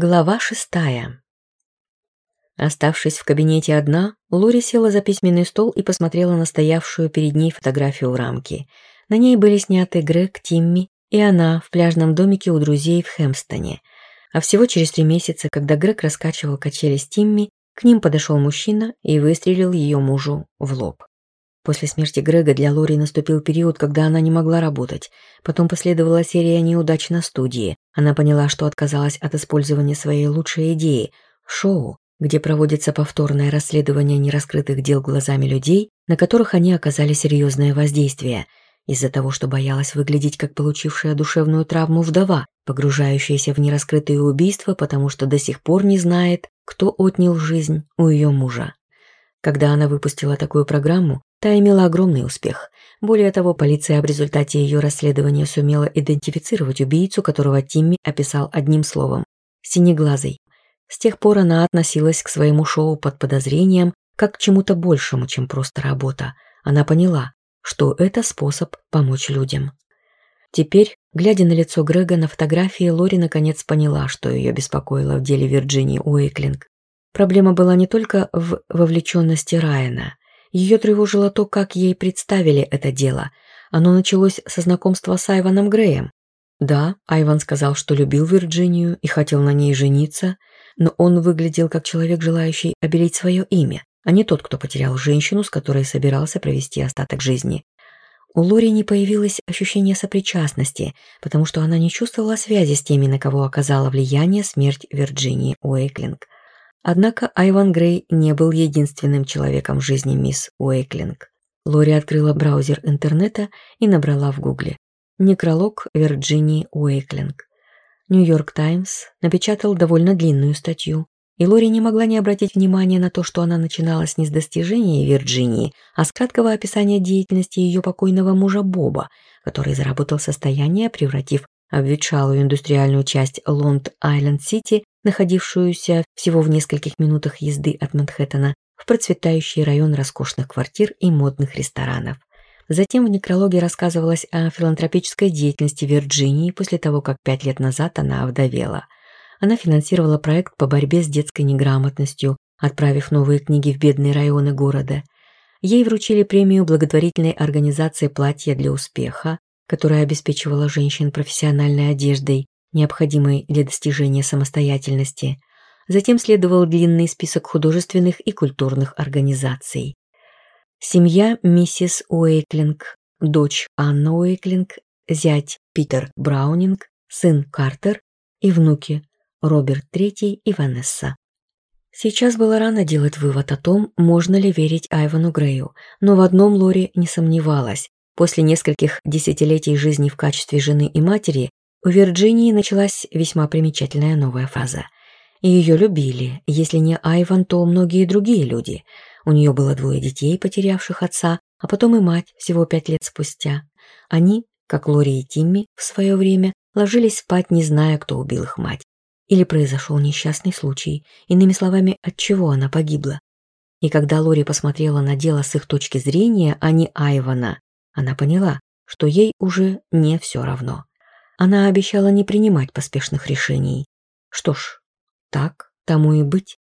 Глава шестая. Оставшись в кабинете одна, Лори села за письменный стол и посмотрела на стоявшую перед ней фотографию в рамке. На ней были сняты Грег, Тимми и она в пляжном домике у друзей в Хэмпстоне. А всего через три месяца, когда Грег раскачивал качели с Тимми, к ним подошел мужчина и выстрелил ее мужу в лоб. После смерти Грега для Лори наступил период, когда она не могла работать. Потом последовала серия неудач на студии. Она поняла, что отказалась от использования своей лучшей идеи – шоу, где проводится повторное расследование нераскрытых дел глазами людей, на которых они оказали серьезное воздействие – из-за того, что боялась выглядеть как получившая душевную травму вдова, погружающаяся в нераскрытые убийства, потому что до сих пор не знает, кто отнял жизнь у ее мужа. Когда она выпустила такую программу, та имела огромный успех. Более того, полиция в результате ее расследования сумела идентифицировать убийцу, которого Тимми описал одним словом – «синеглазый». С тех пор она относилась к своему шоу под подозрением как к чему-то большему, чем просто работа. Она поняла, что это способ помочь людям. Теперь, глядя на лицо Грега на фотографии, Лори наконец поняла, что ее беспокоило в деле Вирджинии Уэйклинг. Проблема была не только в вовлеченности Райана. Ее тревожило то, как ей представили это дело. Оно началось со знакомства с Айваном Греем. Да, Айван сказал, что любил Вирджинию и хотел на ней жениться, но он выглядел как человек, желающий обелить свое имя, а не тот, кто потерял женщину, с которой собирался провести остаток жизни. У Лори не появилось ощущение сопричастности, потому что она не чувствовала связи с теми, на кого оказала влияние смерть Вирджинии Уэйклинг – Однако Айван Грей не был единственным человеком в жизни мисс Уэйклинг. Лори открыла браузер интернета и набрала в гугле «Некролог Вирджинии Уэйклинг». «Нью-Йорк Таймс» напечатал довольно длинную статью, и Лори не могла не обратить внимания на то, что она начиналась не с достижения Вирджинии, а с краткого описания деятельности ее покойного мужа Боба, который заработал состояние, превратив обветшалую индустриальную часть Лонд-Айленд-Сити находившуюся всего в нескольких минутах езды от Манхэттена в процветающий район роскошных квартир и модных ресторанов. Затем в некрологе рассказывалось о филантропической деятельности Вирджинии после того, как пять лет назад она овдовела. Она финансировала проект по борьбе с детской неграмотностью, отправив новые книги в бедные районы города. Ей вручили премию благотворительной организации «Платье для успеха», которая обеспечивала женщин профессиональной одеждой, необходимой для достижения самостоятельности. Затем следовал длинный список художественных и культурных организаций. Семья миссис Уэйклинг, дочь Анна Уэйклинг, зять Питер Браунинг, сын Картер и внуки Роберт III и Ванесса. Сейчас было рано делать вывод о том, можно ли верить Айвану Грею, но в одном Лори не сомневалась. После нескольких десятилетий жизни в качестве жены и матери у Вирджинии началась весьма примечательная новая фаза. Ее любили, если не Айван, то многие другие люди. У нее было двое детей, потерявших отца, а потом и мать всего пять лет спустя. Они, как Лори и Тимми в свое время, ложились спать, не зная, кто убил их мать. Или произошел несчастный случай, иными словами, от чего она погибла. И когда Лори посмотрела на дело с их точки зрения, а не Айвана, она поняла, что ей уже не все равно. Она обещала не принимать поспешных решений. Что ж, так тому и быть.